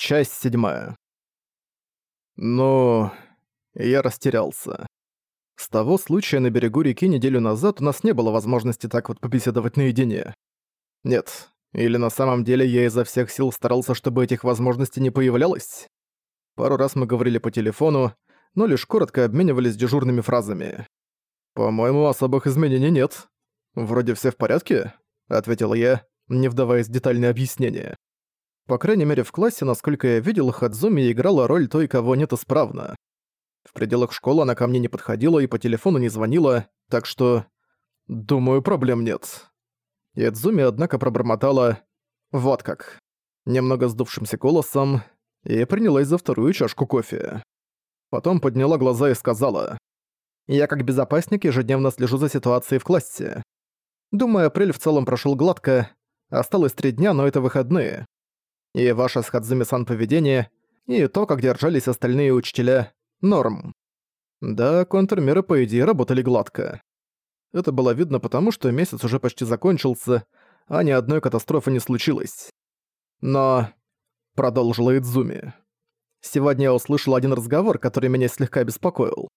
Часть седьмая. Ну, я растерялся. С того случая на берегу реки неделю назад у нас не было возможности так вот побеседовать наедине. Нет, или на самом деле я изо всех сил старался, чтобы этих возможностей не появлялось? Пару раз мы говорили по телефону, но лишь коротко обменивались дежурными фразами. «По-моему, особых изменений нет. Вроде все в порядке?» — ответил я, не вдаваясь в детальные объяснения. По крайней мере, в классе, насколько я видел, Хадзуми играла роль той, кого нет исправно. В пределах школы она ко мне не подходила и по телефону не звонила, так что... Думаю, проблем нет. Ядзуми, однако, пробормотала «Вот как». Немного сдувшимся голосом, и принялась за вторую чашку кофе. Потом подняла глаза и сказала «Я как безопасник ежедневно слежу за ситуацией в классе. Думаю, апрель в целом прошел гладко. Осталось три дня, но это выходные. И ваше с Хадзуми-сан поведение, и то, как держались остальные учителя, норм. Да, контрмеры, по идее, работали гладко. Это было видно потому, что месяц уже почти закончился, а ни одной катастрофы не случилось. Но... Продолжила Идзуми. Сегодня я услышал один разговор, который меня слегка беспокоил.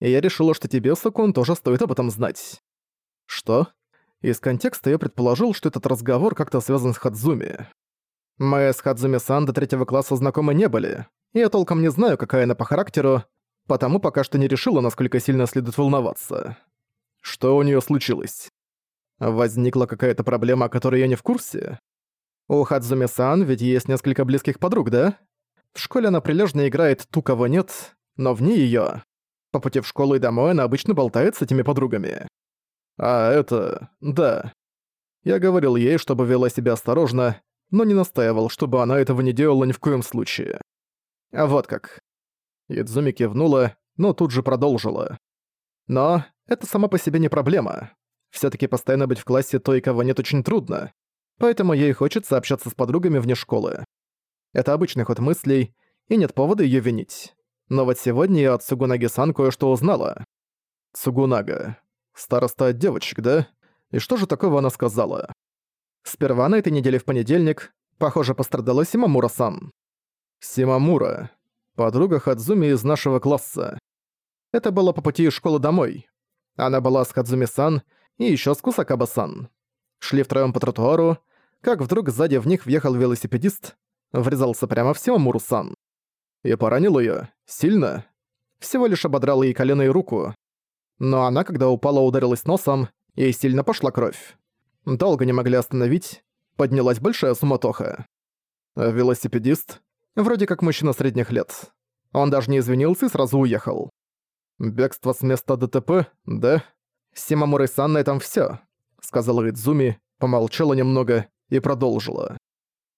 И я решила, что тебе, Сакун, тоже стоит об этом знать. Что? Из контекста я предположил, что этот разговор как-то связан с Хадзуми. Мы с Хадзуми-сан до третьего класса знакомы не были, я толком не знаю, какая она по характеру, потому пока что не решила, насколько сильно следует волноваться. Что у нее случилось? Возникла какая-то проблема, о которой я не в курсе? У Хадзуми-сан ведь есть несколько близких подруг, да? В школе она прилежно играет ту, кого нет, но вне её. По пути в школу и домой она обычно болтает с этими подругами. А это... да. Я говорил ей, чтобы вела себя осторожно, но не настаивал, чтобы она этого не делала ни в коем случае. А вот как. Идзуми кивнула, но тут же продолжила. Но это сама по себе не проблема. все таки постоянно быть в классе той, кого нет, очень трудно. Поэтому ей хочется общаться с подругами вне школы. Это обычный ход мыслей, и нет повода ее винить. Но вот сегодня я от Сугунаги-сан кое-что узнала. Сугунага. Староста девочек, да? И что же такого она сказала? Сперва на этой неделе в понедельник, похоже, пострадала Симамура-сан. Симамура. Подруга Хадзуми из нашего класса. Это было по пути из школы домой. Она была с Хадзуми-сан и еще с Кусакаба-сан. Шли втроём по тротуару, как вдруг сзади в них въехал велосипедист, врезался прямо в Симамуру-сан. И поранил её. Сильно. Всего лишь ободрал ей колено и руку. Но она, когда упала, ударилась носом, и сильно пошла кровь. Долго не могли остановить, поднялась большая суматоха. Велосипедист, вроде как мужчина средних лет. Он даже не извинился и сразу уехал. Бегство с места ДТП, да? Симамуры-сан на этом всё, сказала Идзуми, помолчала немного и продолжила.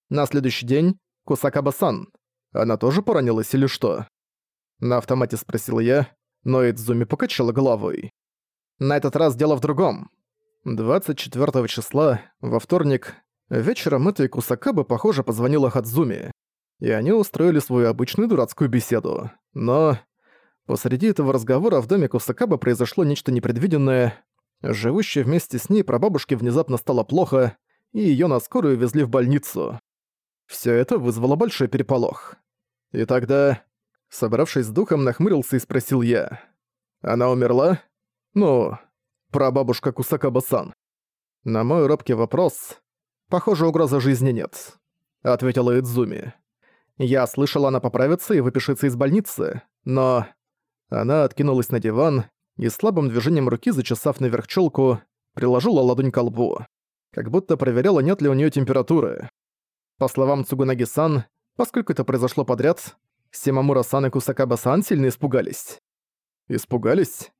На следующий день Кусакаба-сан. Она тоже поранилась или что? На автомате спросил я, но Идзуми покачала головой. На этот раз дело в другом. 24 числа, во вторник, вечером этой Кусакабы, похоже, позвонила Хадзуми, и они устроили свою обычную дурацкую беседу. Но посреди этого разговора в доме Кусакабы произошло нечто непредвиденное. Живущей вместе с ней прабабушке внезапно стало плохо, и её на скорую везли в больницу. Всё это вызвало большой переполох. И тогда, собравшись с духом, нахмурился и спросил я. «Она умерла?» «Ну, прабабушка Кусакаба-сан. На мой робкий вопрос, похоже, угрозы жизни нет, ответила Идзуми. Я слышала, она поправится и выпишется из больницы, но... Она откинулась на диван и слабым движением руки, зачесав наверх челку, приложила ладонь к лбу, как будто проверяла, нет ли у нее температуры. По словам Цугунаги-сан, поскольку это произошло подряд, Симамура-сан и Кусакаба-сан сильно испугались. Испугались?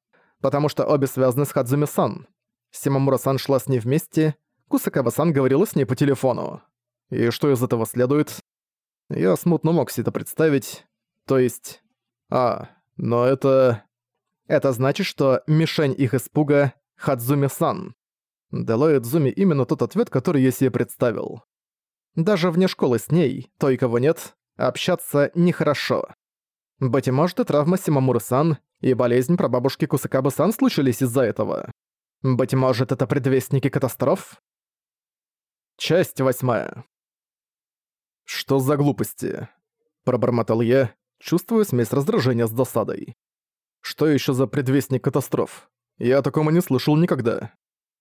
Потому что обе связаны с Хадзуми-сан. Симамура-сан шла с ней вместе, Кусакава-сан говорила с ней по телефону. И что из этого следует? Я смутно мог себе это представить. То есть... А, но это... Это значит, что мишень их испуга — Хадзуми-сан. Дала Эдзуми именно тот ответ, который я себе представил. Даже вне школы с ней, той, кого нет, общаться нехорошо. Быть может, и травма Симамуры-сан и болезнь прабабушки Кусакабы-сан случились из-за этого. Быть может, это предвестники катастроф? Часть восьмая. Что за глупости? Пробормотал я, чувствуя смесь раздражения с досадой. Что еще за предвестник катастроф? Я о таком и не слышал никогда.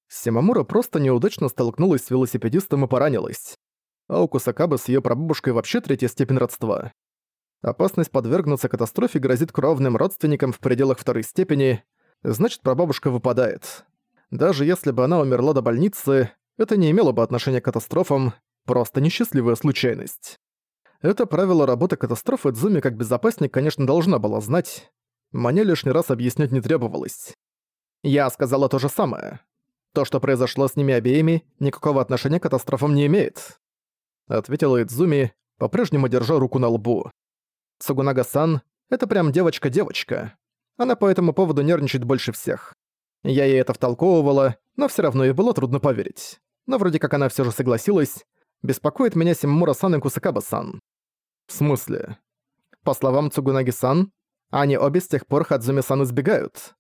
Симамура просто неудачно столкнулась с велосипедистом и поранилась. А у Кусакабы с её прабабушкой вообще третья степень родства. Опасность подвергнуться катастрофе грозит кровным родственникам в пределах второй степени, значит, прабабушка выпадает. Даже если бы она умерла до больницы, это не имело бы отношения к катастрофам, просто несчастливая случайность. Это правило работы катастрофы Дзуми как безопасник, конечно, должна была знать. Мне лишний раз объяснять не требовалось. Я сказала то же самое. То, что произошло с ними обеими, никакого отношения к катастрофам не имеет. Ответила Идзуми, по-прежнему держа руку на лбу. Цугунага-сан — это прям девочка-девочка. Она по этому поводу нервничает больше всех. Я ей это втолковывала, но все равно ей было трудно поверить. Но вроде как она все же согласилась. Беспокоит меня Симмура-сан и Кусакаба-сан. В смысле? По словам Цугунаги-сан, они обе с тех пор Хадзуми-сан избегают.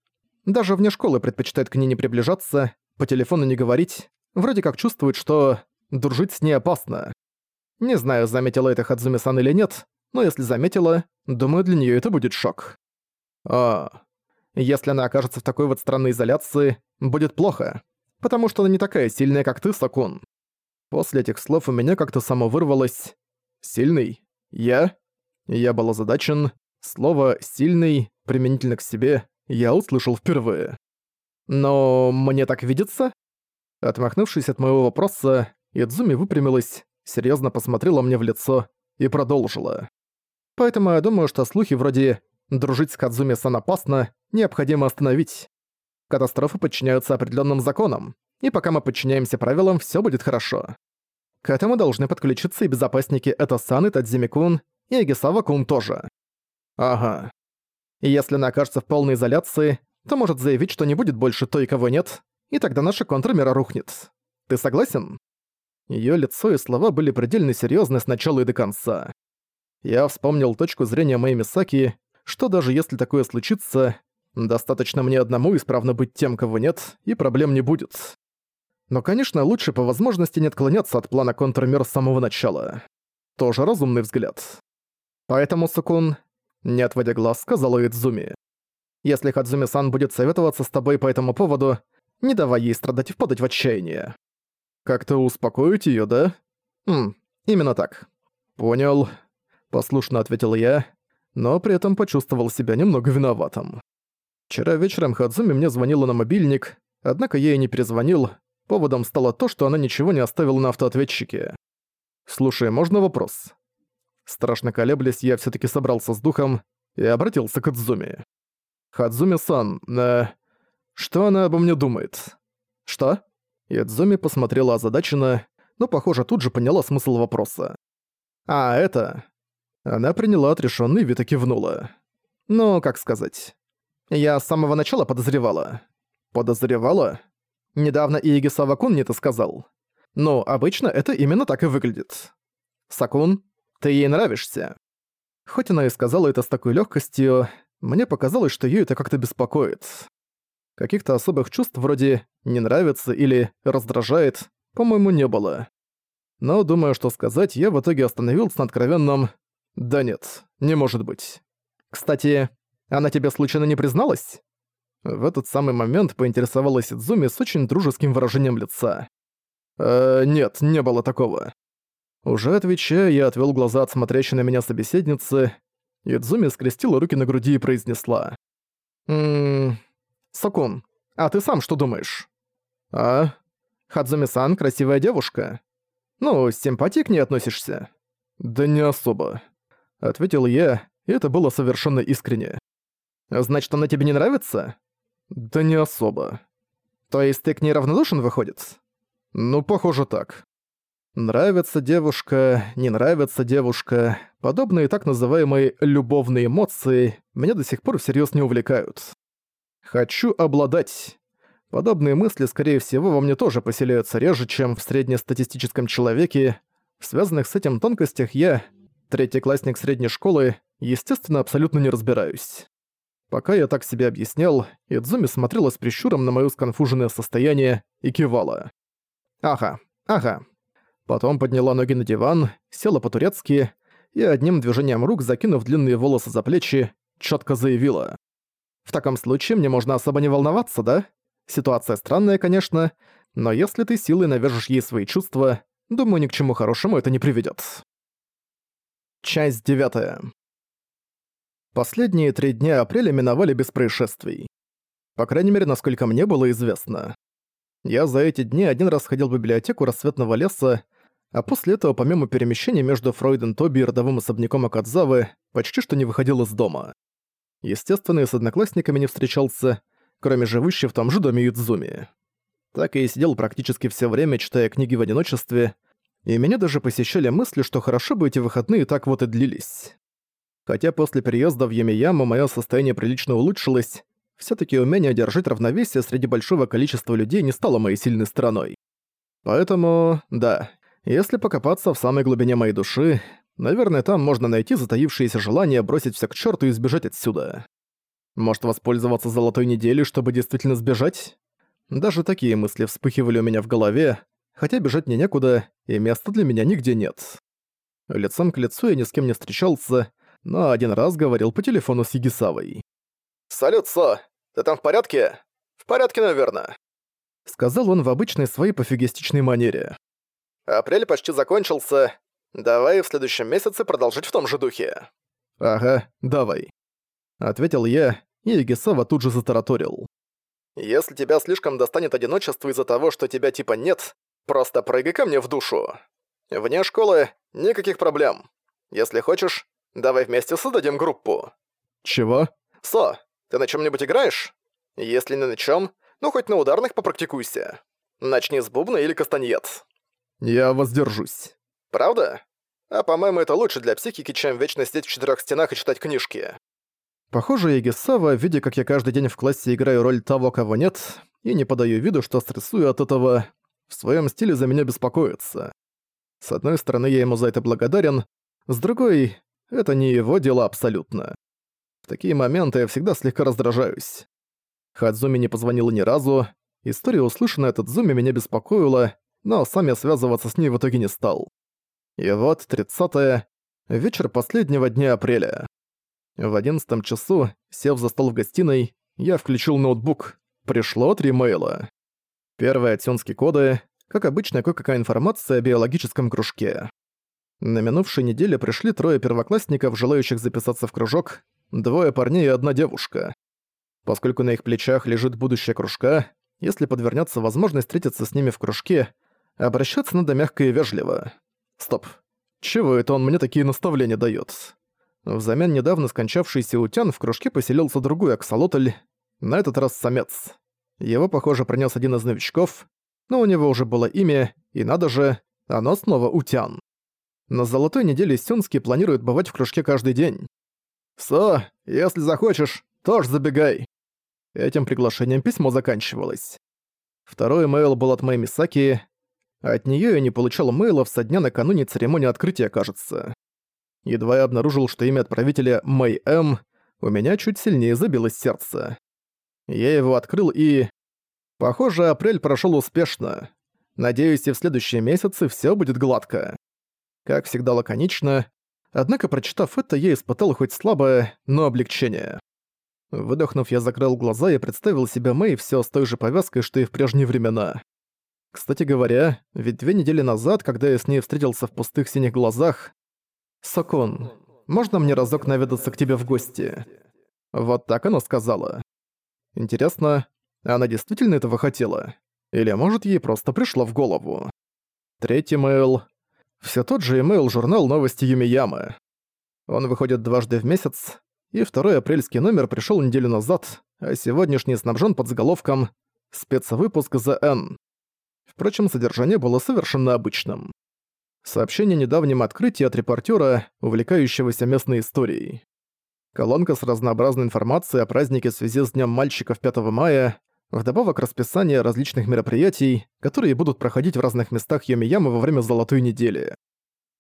Даже вне школы предпочитают к ней не приближаться, по телефону не говорить, вроде как чувствуют, что дружить с ней опасно. Не знаю, заметила это Хадзуми-сан или нет, но если заметила, думаю, для нее это будет шок. А, если она окажется в такой вот странной изоляции, будет плохо, потому что она не такая сильная, как ты, Сакун. После этих слов у меня как-то само вырвалось «Сильный? Я?» Я был озадачен. Слово «сильный» применительно к себе я услышал впервые. «Но мне так видится?» Отмахнувшись от моего вопроса, Идзуми выпрямилась, серьезно посмотрела мне в лицо и продолжила. Поэтому я думаю, что слухи вроде «дружить с Кадзуми-сан опасно» необходимо остановить. Катастрофы подчиняются определенным законам, и пока мы подчиняемся правилам, все будет хорошо. К этому должны подключиться и безопасники Это-сан и Тадзими-кун, и Агисава-кун тоже. Ага. И если она окажется в полной изоляции, то может заявить, что не будет больше той, кого нет, и тогда наша контрмера рухнет. Ты согласен? Её лицо и слова были предельно серьёзны с начала и до конца. Я вспомнил точку зрения моей Мисаки, что даже если такое случится, достаточно мне одному исправно быть тем, кого нет, и проблем не будет. Но, конечно, лучше по возможности не отклоняться от плана контрмер с самого начала. Тоже разумный взгляд. Поэтому, Сукун, не отводя глаз, сказала Идзуми. Если Хадзуми-сан будет советоваться с тобой по этому поводу, не давай ей страдать и впадать в отчаяние. Как-то успокоить её, да? Хм, именно так. Понял. Послушно ответил я, но при этом почувствовал себя немного виноватым. Вчера вечером Хадзуми мне звонила на мобильник, однако я ей не перезвонил. Поводом стало то, что она ничего не оставила на автоответчике. «Слушай, можно вопрос?» Страшно колеблясь, я всё таки собрался с духом и обратился к Хадзуми. «Хадзуми-сан, э, что она обо мне думает?» «Что?» Ядзуми посмотрела озадаченно, но, похоже, тут же поняла смысл вопроса. «А, это...» Она приняла отрешённый вид и кивнула. «Ну, как сказать. Я с самого начала подозревала». «Подозревала?» Недавно Иеги Савакун мне это сказал. Ну, обычно это именно так и выглядит. Сакун, ты ей нравишься. Хоть она и сказала это с такой легкостью, мне показалось, что её это как-то беспокоит. Каких-то особых чувств вроде «не нравится» или «раздражает», по-моему, не было. Но, думаю, что сказать, я в итоге остановился на откровенном «да нет, не может быть». Кстати, она тебе случайно не призналась? В этот самый момент поинтересовалась Идзуми с очень дружеским выражением лица. «Э, нет, не было такого». Уже отвечая, я отвел глаза от смотрящей на меня собеседницы. Идзуми скрестила руки на груди и произнесла. «Ммм... Сокун, а ты сам что думаешь?» «А? Хадзуми-сан красивая девушка. Ну, с симпатией к ней относишься?» «Да не особо», — ответил я, и это было совершенно искренне. «Значит, она тебе не нравится?» «Да не особо». «То есть ты к ней равнодушен, выходит?» «Ну, похоже так». Нравится девушка, не нравится девушка, подобные так называемые «любовные эмоции» меня до сих пор всерьез не увлекают. Хочу обладать. Подобные мысли, скорее всего, во мне тоже поселяются реже, чем в среднестатистическом человеке. В связанных с этим тонкостях я, третий классник средней школы, естественно, абсолютно не разбираюсь. Пока я так себе объяснял, Идзуми смотрела с прищуром на моё сконфуженное состояние и кивала. «Ага, ага». Потом подняла ноги на диван, села по-турецки и одним движением рук, закинув длинные волосы за плечи, четко заявила. «В таком случае мне можно особо не волноваться, да? Ситуация странная, конечно, но если ты силой навяжешь ей свои чувства, думаю, ни к чему хорошему это не приведет. Часть девятая. Последние три дня апреля миновали без происшествий. По крайней мере, насколько мне было известно. Я за эти дни один раз ходил в библиотеку рассветного леса, а после этого, помимо перемещения между Фройден Тоби и родовым особняком Акадзавы, почти что не выходил из дома. Естественно, и с одноклассниками не встречался, кроме живущей в том же доме Юдзуми. Так и сидел практически все время, читая книги в одиночестве, и меня даже посещали мысли, что хорошо бы эти выходные так вот и длились. Хотя после переезда в Ямияму мое состояние прилично улучшилось, все таки умение держать равновесие среди большого количества людей не стало моей сильной стороной. Поэтому, да, если покопаться в самой глубине моей души, наверное, там можно найти затаившееся желание бросить все к черту и сбежать отсюда. Может, воспользоваться золотой неделей, чтобы действительно сбежать? Даже такие мысли вспыхивали у меня в голове, хотя бежать мне некуда, и места для меня нигде нет. Лицом к лицу я ни с кем не встречался, но один раз говорил по телефону с Егисавой. «Салют, Со! Ты там в порядке?» «В порядке, наверное», — сказал он в обычной своей пофигистичной манере. «Апрель почти закончился. Давай в следующем месяце продолжить в том же духе». «Ага, давай», — ответил я, и Егисава тут же затараторил. «Если тебя слишком достанет одиночество из-за того, что тебя типа нет, просто прыгай ко мне в душу. Вне школы никаких проблем. Если хочешь, давай вместе создадим группу». «Чего?» «Со, ты на чем нибудь играешь? Если не на чем, ну хоть на ударных попрактикуйся. Начни с бубна или кастаньет». «Я воздержусь». «Правда? А по-моему, это лучше для психики, чем вечно сидеть в четырех стенах и читать книжки». Похоже, Егисава, видя, как я каждый день в классе играю роль того, кого нет, и не подаю виду, что стрессую от этого, в своем стиле за меня беспокоится. С одной стороны, я ему за это благодарен, с другой, это не его дело абсолютно. В такие моменты я всегда слегка раздражаюсь. Хадзуми не позвонила ни разу, история, услышанная от Зуми, меня беспокоила, но сам я связываться с ней в итоге не стал. И вот 30 вечер последнего дня апреля. В одиннадцатом часу, сев за стол в гостиной, я включил ноутбук. Пришло три мейла. Первые отсёнские коды, как обычно, кое-какая информация о биологическом кружке. На минувшей неделе пришли трое первоклассников, желающих записаться в кружок, двое парней и одна девушка. Поскольку на их плечах лежит будущее кружка, если подвернется возможность встретиться с ними в кружке, обращаться надо мягко и вежливо. Стоп. Чего это он мне такие наставления даёт? Взамен недавно скончавшийся утян в кружке поселился другой аксолотль, на этот раз самец. Его, похоже, принес один из новичков, но у него уже было имя, и надо же, оно снова утян. На золотой неделе Сюнский планирует бывать в кружке каждый день. «Со, если захочешь, тоже забегай». Этим приглашением письмо заканчивалось. Второй мейл был от Мэй Мисаки. От неё я не получал мейлов со дня накануне церемонии открытия, кажется. Едва я обнаружил, что имя отправителя Мэй М, у меня чуть сильнее забилось сердце. Я его открыл и... Похоже, апрель прошел успешно. Надеюсь, и в следующие месяцы все будет гладко. Как всегда лаконично, однако, прочитав это, я испытал хоть слабое, но облегчение. Выдохнув, я закрыл глаза и представил себя Мэй все с той же повязкой, что и в прежние времена. Кстати говоря, ведь две недели назад, когда я с ней встретился в пустых синих глазах, «Сокон, можно мне разок наведаться к тебе в гости?» Вот так она сказала. Интересно, она действительно этого хотела? Или, может, ей просто пришло в голову? Третий мейл. Все тот же имейл-журнал «Новости Юмиямы». Он выходит дважды в месяц, и второй апрельский номер пришел неделю назад, а сегодняшний снабжен под заголовком «Спецвыпуск ЗН». Впрочем, содержание было совершенно обычным. Сообщение о недавнем открытии от репортера, увлекающегося местной историей. Колонка с разнообразной информацией о празднике в связи с Днем мальчиков 5 мая, вдобавок расписание различных мероприятий, которые будут проходить в разных местах Йомиямы во время Золотой недели.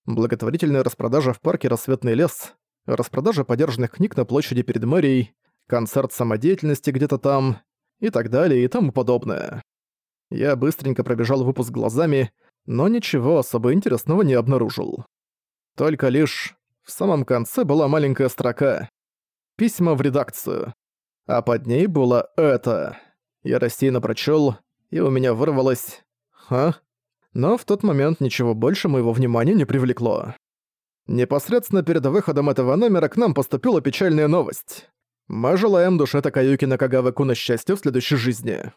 Благотворительная распродажа в парке «Рассветный лес», распродажа подержанных книг на площади перед мэрией, концерт самодеятельности где-то там и так далее и тому подобное. Я быстренько пробежал выпуск глазами но ничего особо интересного не обнаружил. Только лишь В самом конце была маленькая строка «Письма в редакцию». А под ней было это. Я рассеянно прочёл, и у меня вырвалось «Ха?». Но в тот момент ничего больше моего внимания не привлекло. Непосредственно перед выходом этого номера к нам поступила печальная новость. Мы желаем душе Такаюки Накагавы Куна счастья в следующей жизни.